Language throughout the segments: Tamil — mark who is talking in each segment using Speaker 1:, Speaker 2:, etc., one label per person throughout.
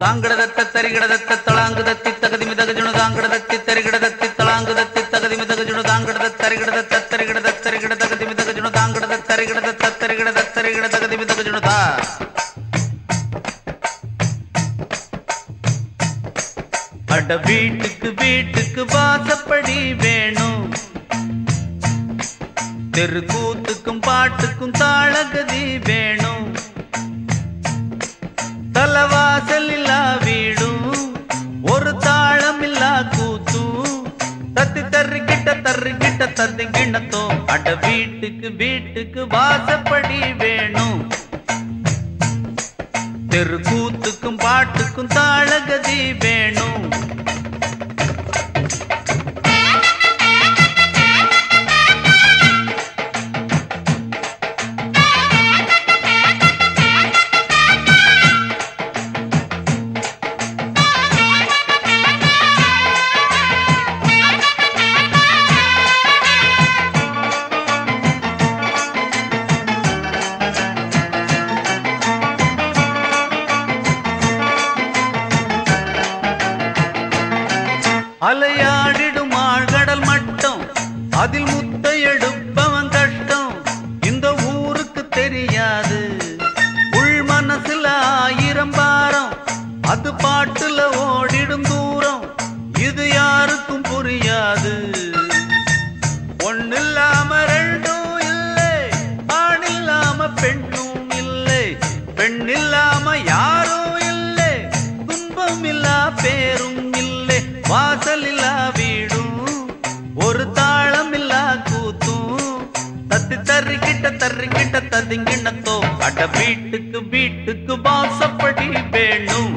Speaker 1: தாங்கடதத்த தரிகடதத்த தளாங்குதத்தி தகதி மிதகஜுணு தாங்கடதத்தி தரிகடதத்தி தளாங்குதத்தி தகதி மிதகஜுணு தாங்கடத தரிகடதத்த தரிகடத தரிகட தகதி மிதகஜுணு தாங்கடத தரிகடதத்த தரிகடத தரிகட தகதி மிதகஜுணு தா. அட வீட்டுக்கு வீட்டுக்கு வாசப்படி வேணும். தெருக்கூத்துக்கும் பாட்டுக்கும் தாளகதி வேணும். தலவ கிட்ட தர்றி கிட்ட தத்தி கிண்ணத்தோ அட வீட்டுக்கு வீட்டுக்கு வாசப்படி வேணும். தெரு கூத்துக்கும் பாட்டுக்கும் தாளகதி வேணும். அலையாடிடும் ஆழ்கடல் மட்டம். அதில் முத்த எடுப்பவன் கஷ்டம். இந்த ஊருக்கு தெரியாது. உள் மனசுல ஆயிரம் பாரம். அது பாட்டுல ஓடிடும் தூரம். இது யாருக்கும் புரியாது. ஒண்ணில்லாம கூத்தும் தத்து தருகிட்ட தருகிட்ட ததுங்கிணத்தோ அட வீட்டுக்கு வீட்டுக்கு வாசப்படி வேணும்.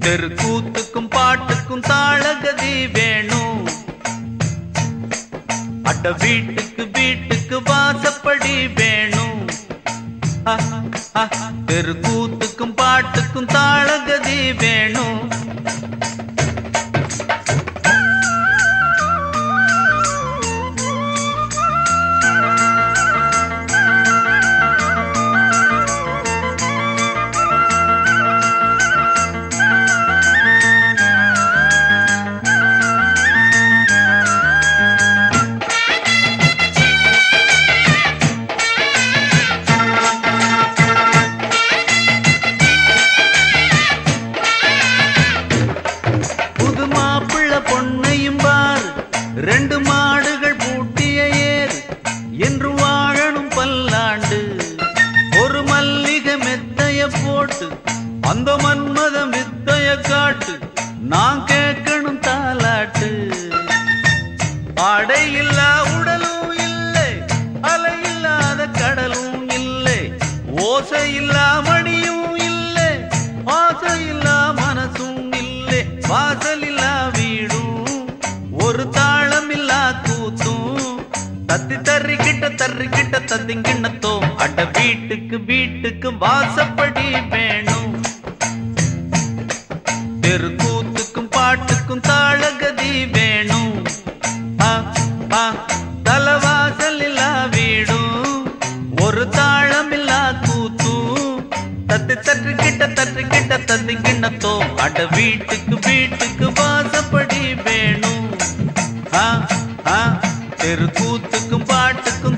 Speaker 1: தெருக்கூத்துக்கும் பாட்டுக்கும் தாளகதி வேணும். அட வீட்டுக்கு வீட்டுக்கு வாசப்படி வேணும். தெருக்கூத்துக்கும் பாட்டுக்கும் தாளகதி வேணும். அந்த மன்மதம் வித்தைய காட்டு நான் கேட்கணும் தாலாட்டு. ஆடை இல்லா உடலும் இல்லை அலை இல்லாத கடலும் இல்லை ஓசை இல்லா மணியும் இல்லை ஆசை இல்லா மனசும் இல்லை வாசல் இல்லா வீடும். ஒரு தாளம் இல்லா கூத்தும் தத்தி தர்றி கிட்ட தர்றி கிட்ட தத்திங்கிண்ணத்தோ அட வீட்டுக்கு வீட்டுக்கு வாசப்படி தெருக்கூத்துக்கும் பாட்டுக்கும் தாளகதி வேணும். தலவாசல் இல்லா வீடும். ஒரு தாளம் இல்லா கூத்தும். தத்து தட்டு கிட்ட தட்டு கிட்ட தத்தி கிண்ணத்தோ அட வீட்டுக்கு வீட்டுக்கு வாசப்படி வேணும். தெரு கூத்துக்கும் பாட்டுக்கும்